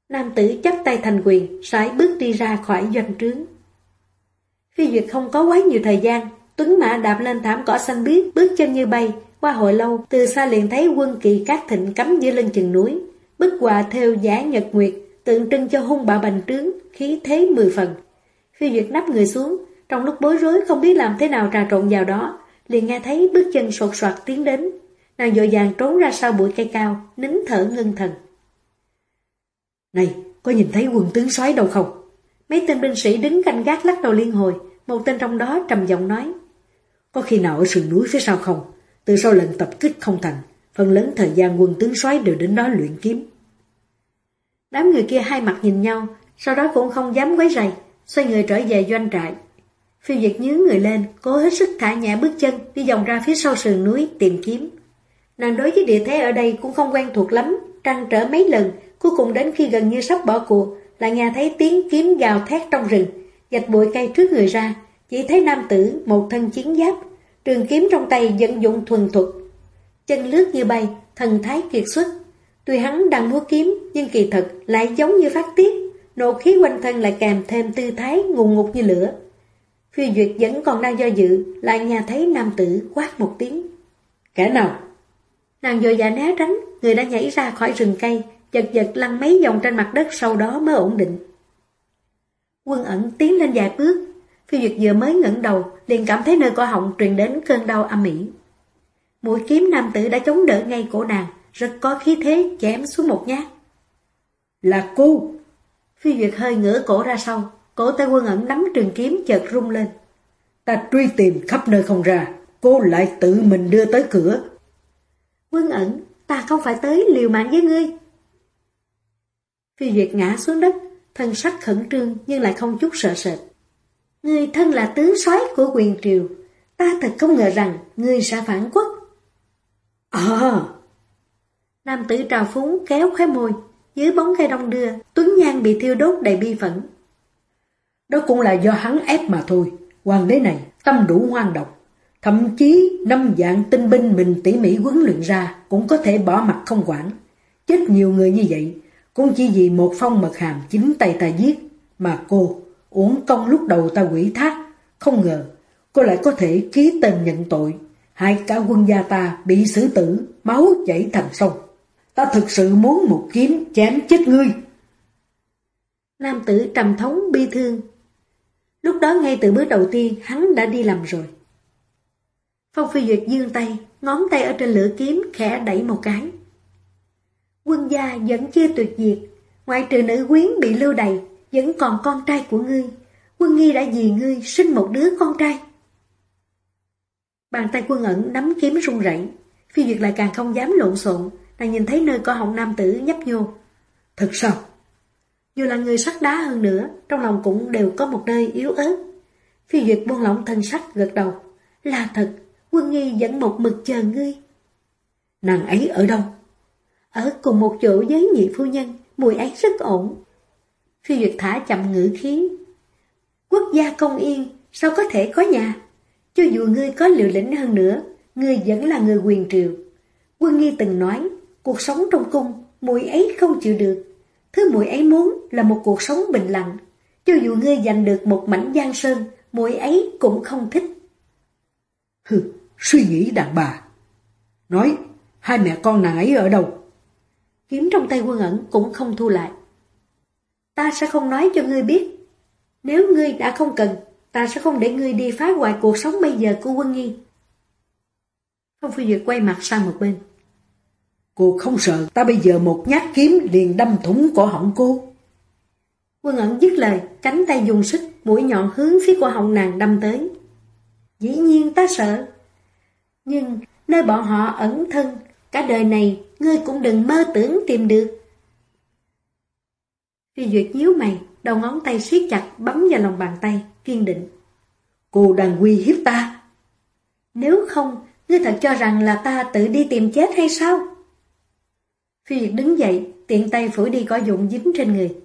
Nam tử chấp tay thành quyền, sải bước đi ra khỏi doanh trướng. Phi Duyệt không có quá nhiều thời gian, Tuấn Mã đạp lên thảm cỏ xanh biếc, bước chân như bay, qua hồi lâu, từ xa liền thấy quân kỳ cát thịnh cắm dưới lưng chừng núi. Bức họa theo giả nhật nguyệt, tượng trưng cho hung bạo bành trướng, khí thế mười phần. Phi Duyệt nắp người xuống, trong lúc bối rối không biết làm thế nào trà trộn vào đó, liền nghe thấy bước chân sột soạt tiến đến. Nàng dội vàng trốn ra sau bụi cây cao, nín thở ngưng thần. Này, có nhìn thấy quân tướng soái đâu không? Mấy tên binh sĩ đứng canh gác lắc đầu liên hồi, một tên trong đó trầm giọng nói. Có khi nào ở sườn núi phía sau không? Từ sau lần tập kích không thành, phần lớn thời gian quân tướng soái đều đến đó luyện kiếm. Đám người kia hai mặt nhìn nhau, sau đó cũng không dám quấy rầy, xoay người trở về doanh trại. Phiêu Diệt nhướng người lên, cố hết sức thả nhẹ bước chân, đi vòng ra phía sau sườn núi tìm kiếm. Nàng đối với địa thế ở đây cũng không quen thuộc lắm, trăn trở mấy lần, cuối cùng đến khi gần như sắp bỏ cuộc, lại nghe thấy tiếng kiếm gào thét trong rừng, dạch bụi cây trước người ra, chỉ thấy nam tử một thân chiến giáp, trường kiếm trong tay vận dụng thuần thuật. Chân lướt như bay, thần thái kiệt xuất. Tuy hắn đang múa kiếm, nhưng kỳ thật lại giống như phát tiết, nộ khí quanh thân lại kèm thêm tư thái ngùng ngục như lửa. Phi Duyệt vẫn còn đang do dự, lại nghe thấy nam tử quát một tiếng. Kẻ nào? Nàng dội dạ né tránh, người đã nhảy ra khỏi rừng cây, giật giật lăn mấy vòng trên mặt đất sau đó mới ổn định. Quân ẩn tiến lên vài bước, Phi Duyệt vừa mới ngẩng đầu, liền cảm thấy nơi cổ họng truyền đến cơn đau âm ỉ. Mũi kiếm nam tử đã chống đỡ ngay cổ nàng, rất có khí thế chém xuống một nhát. Là cô! Phi Duyệt hơi ngửa cổ ra sau, cổ tay quân ẩn nắm trường kiếm chợt rung lên. Ta truy tìm khắp nơi không ra, cô lại tự mình đưa tới cửa. Quân ẩn, ta không phải tới liều mạng với ngươi. Phi Duyệt ngã xuống đất, thân sắc khẩn trương nhưng lại không chút sợ sệt. Ngươi thân là tướng soái của quyền triều, ta thật không ngờ rằng ngươi sẽ phản quốc. À! Nam tử trào phúng kéo khóe môi, dưới bóng cây đông đưa, Tuấn Nhan bị thiêu đốt đầy bi phẫn. Đó cũng là do hắn ép mà thôi, hoàng đế này tâm đủ hoang độc. Thậm chí năm dạng tinh binh mình tỉ mỉ huấn luyện ra cũng có thể bỏ mặt không quản. Chết nhiều người như vậy, cũng chỉ vì một phong mật hàm chính tay ta giết, mà cô uổng công lúc đầu ta quỷ thác, không ngờ cô lại có thể ký tên nhận tội, hai cả quân gia ta bị xử tử, máu chảy thành sông. Ta thực sự muốn một kiếm chém chết ngươi. Nam tử trầm thống bi thương. Lúc đó ngay từ bước đầu tiên hắn đã đi làm rồi. Phong Phi Duyệt dương tay, ngón tay ở trên lửa kiếm khẽ đẩy một cái. Quân gia vẫn chưa tuyệt diệt, ngoại trừ nữ quyến bị lưu đầy, vẫn còn con trai của ngươi. Quân nghi đã vì ngươi sinh một đứa con trai. Bàn tay quân ẩn nắm kiếm run rẩy, phi duyệt lại càng không dám lộn xộn, nàng nhìn thấy nơi có họng nam tử nhấp nhô. Thật sao? Dù là người sắt đá hơn nữa, trong lòng cũng đều có một nơi yếu ớt. Phi duyệt buông lỏng thân sắc gật đầu. Là thật, quân nghi vẫn một mực chờ ngươi. Nàng ấy ở đâu? Ở cùng một chỗ với nhị phu nhân, mùi ấy rất ổn. Phi Duyệt thả chậm ngữ khí. Quốc gia công yên, sao có thể có nhà? Cho dù ngươi có liều lĩnh hơn nữa, ngươi vẫn là người quyền triều. Quân Nghi từng nói, cuộc sống trong cung, mùi ấy không chịu được. Thứ mùi ấy muốn là một cuộc sống bình lặng. Cho dù ngươi giành được một mảnh giang sơn, mùi ấy cũng không thích. Hừ, suy nghĩ đàn bà. Nói, hai mẹ con nàng ấy ở đâu? Kiếm trong tay quân ẩn cũng không thu lại. Ta sẽ không nói cho ngươi biết. Nếu ngươi đã không cần, ta sẽ không để ngươi đi phá hoại cuộc sống bây giờ của quân nghi. Phong Phi Duyệt quay mặt sang một bên. Cô không sợ ta bây giờ một nhát kiếm liền đâm thủng cổ họng cô. Quân ẩn dứt lời, cánh tay dùng sức, mũi nhọn hướng phía cổ họng nàng đâm tới. Dĩ nhiên ta sợ. Nhưng nơi bọn họ ẩn thân, cả đời này ngươi cũng đừng mơ tưởng tìm được. Phi Duyệt nhíu mày, đầu ngón tay siết chặt bấm vào lòng bàn tay, kiên định. Cô đang uy hiếp ta. Nếu không, ngươi thật cho rằng là ta tự đi tìm chết hay sao? Phi Duyệt đứng dậy, tiện tay phủi đi cỏ dụng dính trên người.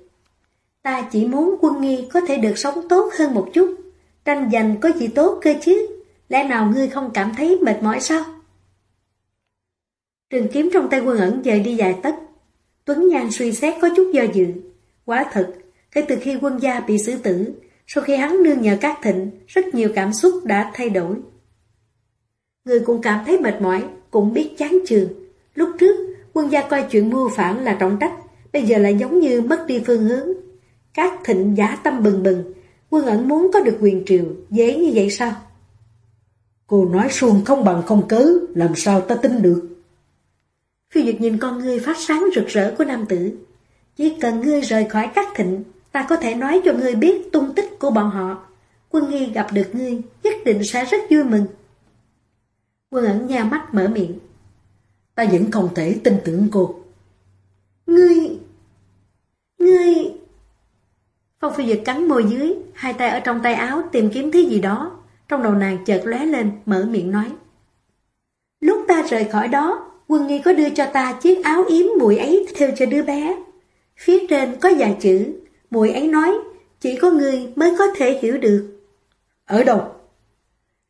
Ta chỉ muốn quân nghi có thể được sống tốt hơn một chút. Tranh giành có gì tốt cơ chứ? Lẽ nào ngươi không cảm thấy mệt mỏi sao? Trường kiếm trong tay quân ẩn dời đi dài tất. Tuấn Nhan suy xét có chút do dự. Quá thật, kể từ khi quân gia bị xử tử, sau khi hắn nương nhờ các thịnh, rất nhiều cảm xúc đã thay đổi. Người cũng cảm thấy mệt mỏi, cũng biết chán trường. Lúc trước, quân gia coi chuyện mưu phản là trọng trách, bây giờ lại giống như mất đi phương hướng. Các thịnh giả tâm bừng bừng, quân ẩn muốn có được quyền triều, dễ như vậy sao? Cô nói xuông không bằng không cớ, làm sao ta tin được? Phi Duyệt nhìn con ngươi phát sáng rực rỡ của nam tử. Chỉ cần ngươi rời khỏi các thịnh, ta có thể nói cho ngươi biết tung tích của bọn họ. Quân nghi gặp được ngươi, nhất định sẽ rất vui mừng. Quân ẩn nha mắt mở miệng. Ta vẫn không thể tin tưởng cô. Ngươi... Ngươi... Phong Phi Duyệt cắn môi dưới, hai tay ở trong tay áo tìm kiếm thứ gì đó. Trong đầu nàng chợt lóe lên, mở miệng nói. Lúc ta rời khỏi đó, quân nghi có đưa cho ta chiếc áo yếm mùi ấy theo cho đứa bé. Phía trên có vài chữ, mùi ấy nói, chỉ có ngươi mới có thể hiểu được. Ở đâu?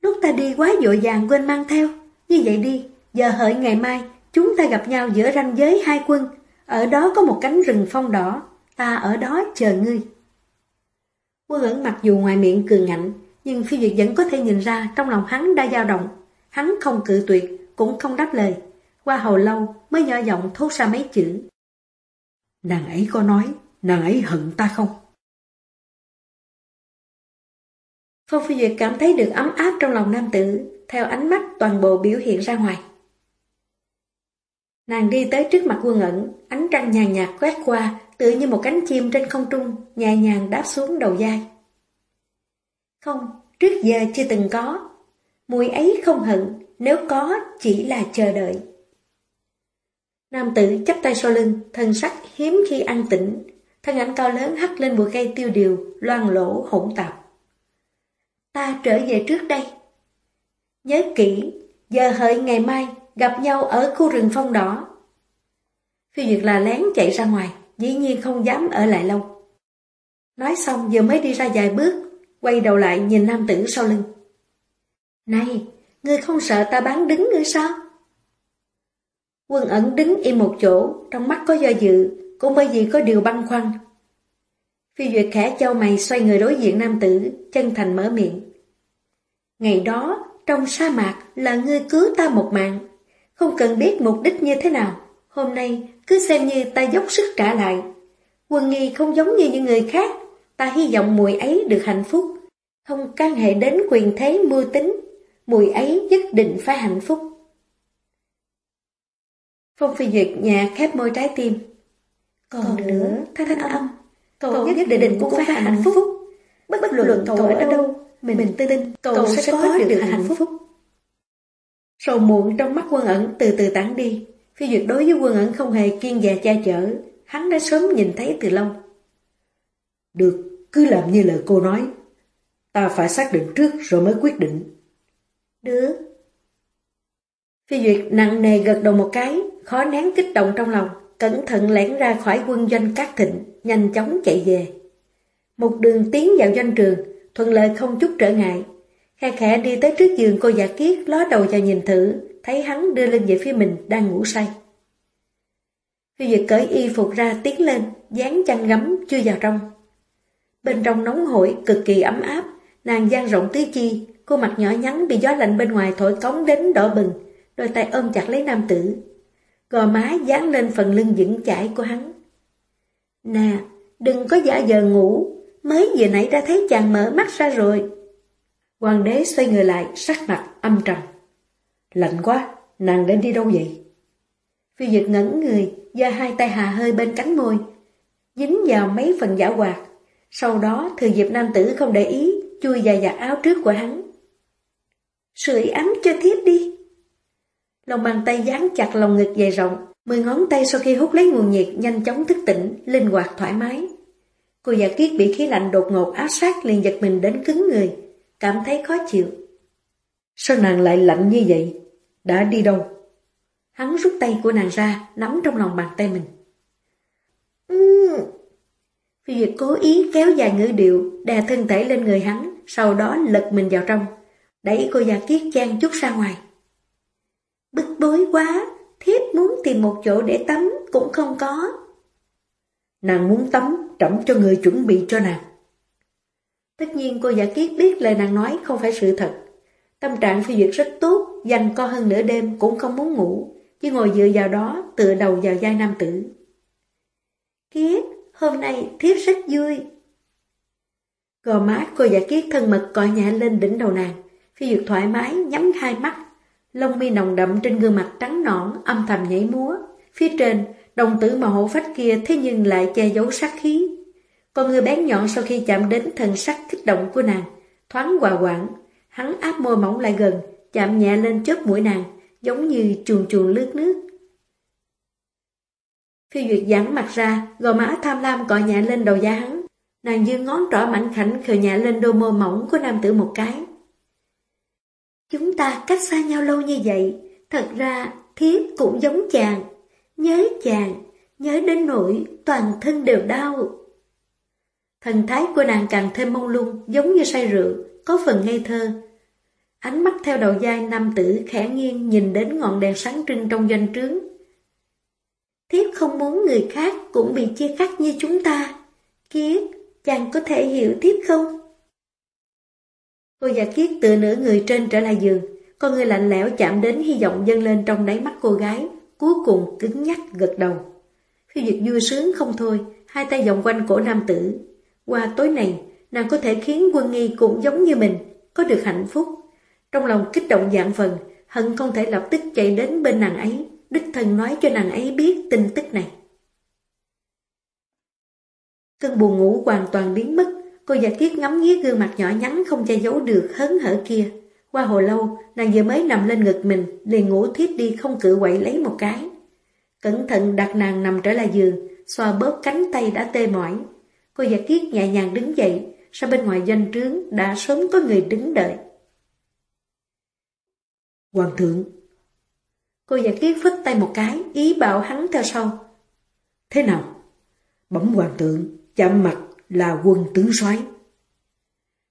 Lúc ta đi quá dội vàng quên mang theo. Như vậy đi, giờ hợi ngày mai, chúng ta gặp nhau giữa ranh giới hai quân. Ở đó có một cánh rừng phong đỏ, ta ở đó chờ ngươi. Quân ẩn mặc dù ngoài miệng cường ngạnh, nhưng phi duyệt vẫn có thể nhìn ra trong lòng hắn đã dao động. Hắn không cự tuyệt, cũng không đáp lời. Qua hồi lâu mới nhỏ giọng thốt ra mấy chữ. Nàng ấy có nói, nàng ấy hận ta không? Phong Phi Duyệt cảm thấy được ấm áp trong lòng nam tử, theo ánh mắt toàn bộ biểu hiện ra ngoài. Nàng đi tới trước mặt quân ẩn, ánh trăng nhàn nhạt quét qua, tựa như một cánh chim trên không trung, nhẹ nhàng đáp xuống đầu dai. Không, trước giờ chưa từng có. Mùi ấy không hận, nếu có chỉ là chờ đợi. Nam tử chắp tay sau lưng, thân sắc hiếm khi ăn tĩnh, thân ảnh cao lớn hắt lên bụi cây tiêu điều, loang lỗ hỗn tạp. Ta trở về trước đây. Nhớ kỹ, giờ hợi ngày mai gặp nhau ở khu rừng phong đỏ. Phi Duyệt là lén chạy ra ngoài, dĩ nhiên không dám ở lại lâu. Nói xong vừa mới đi ra vài bước, quay đầu lại nhìn nam tử sau lưng. Này, ngươi không sợ ta bán đứng ngươi sao? Quân ẩn đứng im một chỗ, trong mắt có do dự, cũng bởi vì có điều băn khoăn. Phi Duyệt khẽ châu mày xoay người đối diện nam tử, chân thành mở miệng. Ngày đó, trong sa mạc là ngươi cứu ta một mạng, không cần biết mục đích như thế nào. Hôm nay, cứ xem như ta dốc sức trả lại. Quân nghi không giống như những người khác, ta hy vọng mùi ấy được hạnh phúc, không can hệ đến quyền thế mưu tính, mùi ấy nhất định phải hạnh phúc. Phong Phi Duyệt nhà khép môi trái tim. Còn, Còn nữa, thanh âm, cậu, cậu nhất định, định cũng phải hạnh phúc. Bất, bất luận cậu ở đâu, mình, mình tin cậu, cậu sẽ có được hạnh phúc. Sầu muộn trong mắt quân ẩn từ từ tản đi. Phi Duyệt đối với quân ẩn không hề kiên dè cha chở, hắn đã sớm nhìn thấy từ lâu. Được, cứ làm như lời cô nói. Ta phải xác định trước rồi mới quyết định. Được. Phi Duyệt nặng nề gật đầu một cái, khó nén kích động trong lòng, cẩn thận lẻn ra khỏi quân doanh Cát Thịnh, nhanh chóng chạy về. Một đường tiến vào doanh trường, thuận lợi không chút trở ngại. Khe khẽ đi tới trước giường cô giả kiết, ló đầu vào nhìn thử, thấy hắn đưa lên về phía mình đang ngủ say. Phi Duyệt cởi y phục ra tiến lên, dán chăn gấm chưa vào trong. Bên trong nóng hổi, cực kỳ ấm áp, nàng dang rộng tứ chi, cô mặt nhỏ nhắn bị gió lạnh bên ngoài thổi cống đến đỏ bừng, đôi tay ôm chặt lấy nam tử. Gò má dán lên phần lưng vững chãi của hắn. Nè, đừng có giả giờ ngủ, mới vừa nãy đã thấy chàng mở mắt ra rồi. Hoàng đế xoay người lại, sắc mặt âm trầm. Lạnh quá, nàng đến đi đâu vậy? Phi Duyệt ngẩn người, giơ hai tay hà hơi bên cánh môi, dính vào mấy phần giả hoạt. Sau đó thừa dịp nam tử không để ý, chui vào giặt áo trước của hắn. Sưởi ấm cho thiếp đi. Lòng bàn tay dán chặt lòng ngực dày rộng, mười ngón tay sau khi hút lấy nguồn nhiệt nhanh chóng thức tỉnh, linh hoạt thoải mái. Cô giả kiết bị khí lạnh đột ngột áp sát liền giật mình đến cứng người, cảm thấy khó chịu. Sao nàng lại lạnh như vậy? Đã đi đâu? Hắn rút tay của nàng ra, nắm trong lòng bàn tay mình. Uhm. Phi Duyệt cố ý kéo dài ngữ điệu, đè thân thể lên người hắn, sau đó lật mình vào trong, đẩy cô già kiết chan chút ra ngoài. Bức bối quá, thiếp muốn tìm một chỗ để tắm cũng không có. Nàng muốn tắm, trẫm cho người chuẩn bị cho nàng. Tất nhiên cô giả kiết biết lời nàng nói không phải sự thật. Tâm trạng phi duyệt rất tốt, dành co hơn nửa đêm cũng không muốn ngủ, chỉ ngồi dựa vào đó, tựa đầu vào vai nam tử. Kiết, hôm nay thiếp rất vui. Gò má cô giả kiết thân mật cọ nhẹ lên đỉnh đầu nàng, phi duyệt thoải mái nhắm hai mắt, lông mi nồng đậm trên gương mặt trắng nõn âm thầm nhảy múa. Phía trên, đồng tử màu hổ phách kia thế nhưng lại che giấu sát khí. Con người bén nhọn sau khi chạm đến thần sắc kích động của nàng, thoáng hòa quảng, hắn áp môi mỏng lại gần, chạm nhẹ lên chớp mũi nàng, giống như chuồn chuồn lướt nước. Phi Duyệt giãn mặt ra, gò má tham lam cọ nhẹ lên đầu da hắn. Nàng dương ngón trỏ mảnh khảnh khều nhẹ lên đôi môi mỏng của nam tử một cái. Chúng ta cách xa nhau lâu như vậy, thật ra thiếp cũng giống chàng. Nhớ chàng, nhớ đến nỗi toàn thân đều đau. Thần thái của nàng càng thêm mông lung, giống như say rượu, có phần ngây thơ. Ánh mắt theo đầu dai nam tử khẽ nghiêng nhìn đến ngọn đèn sáng trưng trong doanh trướng. Thiếp không muốn người khác cũng bị chia cắt như chúng ta. Kiết, chàng có thể hiểu thiếp không? Cô giả kiết tựa nửa người trên trở lại giường, con người lạnh lẽo chạm đến hy vọng dâng lên trong đáy mắt cô gái, cuối cùng cứng nhắc gật đầu. Phi Duyệt vui sướng không thôi, hai tay vòng quanh cổ nam tử. Qua tối này, nàng có thể khiến quân nghi cũng giống như mình, có được hạnh phúc. Trong lòng kích động dạng phần, hận không thể lập tức chạy đến bên nàng ấy, đích thân nói cho nàng ấy biết tin tức này. Cơn buồn ngủ hoàn toàn biến mất, cô giả kiết ngắm nghía gương mặt nhỏ nhắn không che giấu được hớn hở kia. Qua hồi lâu, nàng vừa mới nằm lên ngực mình, liền ngủ thiếp đi không cự quậy lấy một cái. Cẩn thận đặt nàng nằm trở lại giường, xoa bóp cánh tay đã tê mỏi. Cô giả kiết nhẹ nhàng đứng dậy, sau bên ngoài doanh trướng đã sớm có người đứng đợi. Hoàng thượng Cô giả kiết phất tay một cái, ý bảo hắn theo sau. Thế nào? Bẩm hoàng thượng, chạm mặt là quân tướng soái.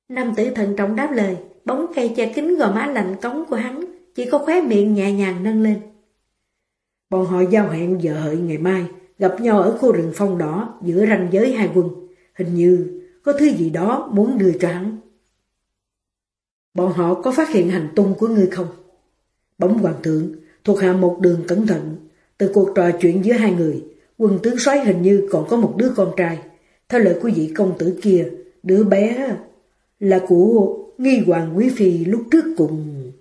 Nam tử thận trọng đáp lời, bóng cây che kính gò má lạnh cống của hắn, chỉ có khóe miệng nhẹ nhàng nâng lên. Bọn họ giao hẹn giờ hợi ngày mai, gặp nhau ở khu rừng phong đỏ giữa ranh giới hai quân. Hình như có thứ gì đó muốn đưa cho hắn. Bọn họ có phát hiện hành tung của ngươi không? Bóng hoàng thượng, thuộc hạ một đường cẩn thận. Từ cuộc trò chuyện giữa hai người, quân tướng soái hình như còn có một đứa con trai. Theo lời của vị công tử kia, đứa bé là của nghi hoàng quý phi lúc trước cùng.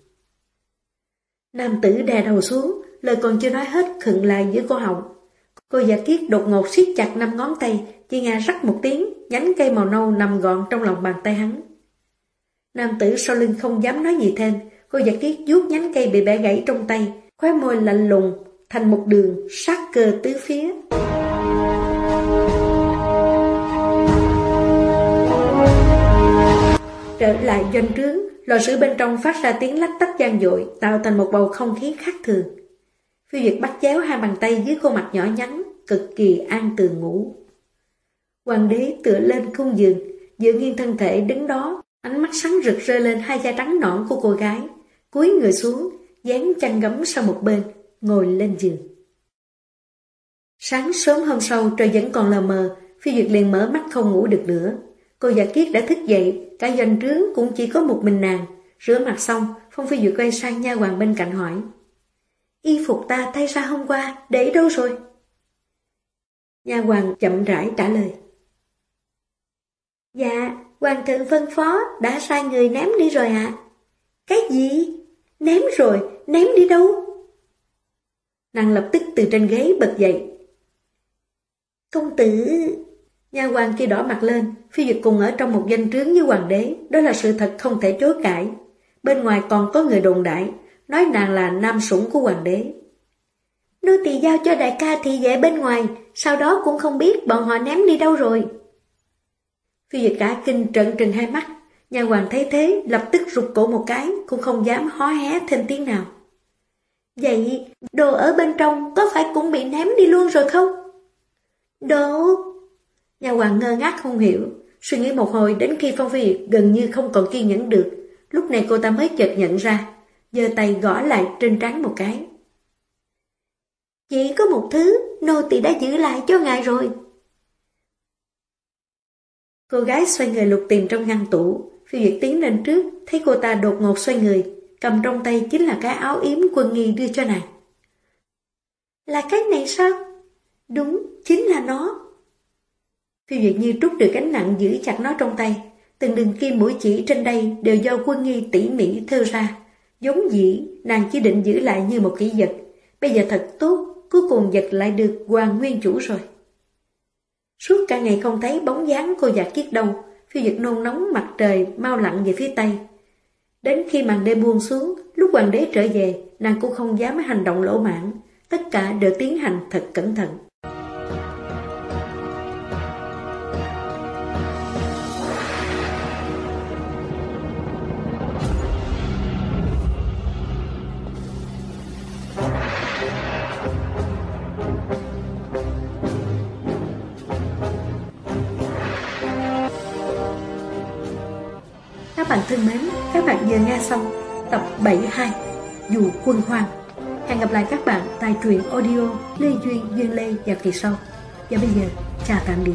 Nam tử đè đầu xuống, lời còn chưa nói hết khựng lại giữa cô họng. Cô giả kiết đột ngột siết chặt năm ngón tay, chỉ nghe rắc một tiếng, nhánh cây màu nâu nằm gọn trong lòng bàn tay hắn. Nam tử sau lưng không dám nói gì thêm, cô giả kiết vuốt nhánh cây bị bẻ gãy trong tay, khóe môi lạnh lùng, thành một đường sát cơ tứ phía. Trở lại doanh trướng, lò sưởi bên trong phát ra tiếng lách tách gian dội, tạo thành một bầu không khí khác thường. Phi Duyệt bắt chéo hai bàn tay dưới khuôn mặt nhỏ nhắn, cực kỳ an tường ngủ. Hoàng đế tựa lên khung giường, dựa nghiêng thân thể đứng đó, ánh mắt sáng rực rơi lên hai da trắng nõn của cô gái, cúi người xuống, dán chăn gấm sang một bên, ngồi lên giường. Sáng sớm hôm sau trời vẫn còn lờ mờ, Phi Duyệt liền mở mắt không ngủ được nữa. Cô giả kiết đã thức dậy, cả doanh trướng cũng chỉ có một mình nàng. Rửa mặt xong, Phong Phi Duyệt quay sang nha hoàng bên cạnh hỏi. Y phục ta thay ra hôm qua, để đâu rồi? Nha hoàng chậm rãi trả lời. Dạ, hoàng thượng phân phó đã sai người ném đi rồi ạ. Cái gì? Ném rồi, ném đi đâu? Nàng lập tức từ trên ghế bật dậy. Công tử... Nhà hoàng kia đỏ mặt lên, phi duyệt cùng ở trong một danh trướng như hoàng đế, đó là sự thật không thể chối cãi. Bên ngoài còn có người đồn đại, nói nàng là nam sủng của hoàng đế. Nô tỳ giao cho đại ca thị vệ bên ngoài, sau đó cũng không biết bọn họ ném đi đâu rồi. Phi duyệt cả kinh trận trừng hai mắt, nhà hoàng thấy thế lập tức rụt cổ một cái, cũng không dám hó hé thêm tiếng nào. Vậy, đồ ở bên trong có phải cũng bị ném đi luôn rồi không? Đồ... Nhà hoàng ngơ ngác không hiểu, suy nghĩ một hồi đến khi Phong Phi gần như không còn kiên nhẫn được, lúc này cô ta mới chợt nhận ra, giơ tay gõ lại trên trán một cái. Chỉ có một thứ, nô tỳ đã giữ lại cho ngài rồi. Cô gái xoay người lục tìm trong ngăn tủ, Phi Duyệt tiến lên trước, thấy cô ta đột ngột xoay người, cầm trong tay chính là cái áo yếm quân nghi đưa cho nàng. Là cái này sao? Đúng, chính là nó. Phi Duyệt như trút được gánh nặng giữ chặt nó trong tay, từng đường kim mũi chỉ trên đây đều do quân nghi tỉ mỉ thơ ra. Giống dĩ, nàng chỉ định giữ lại như một kỹ vật. Bây giờ thật tốt, cuối cùng vật lại được hoàng nguyên chủ rồi. Suốt cả ngày không thấy bóng dáng cô già kiết đâu, phi duyệt nôn nóng mặt trời mau lặn về phía tây. Đến khi màn đêm buông xuống, lúc hoàng đế trở về, nàng cũng không dám hành động lỗ mãn, tất cả đều tiến hành thật cẩn thận. Thân mến, các bạn vừa nghe xong tập 72 Dù quân hoang. Hẹn gặp lại các bạn tại truyện audio Lê Duyên, Duyên Lê và kỳ sau. Và bây giờ, chào tạm biệt.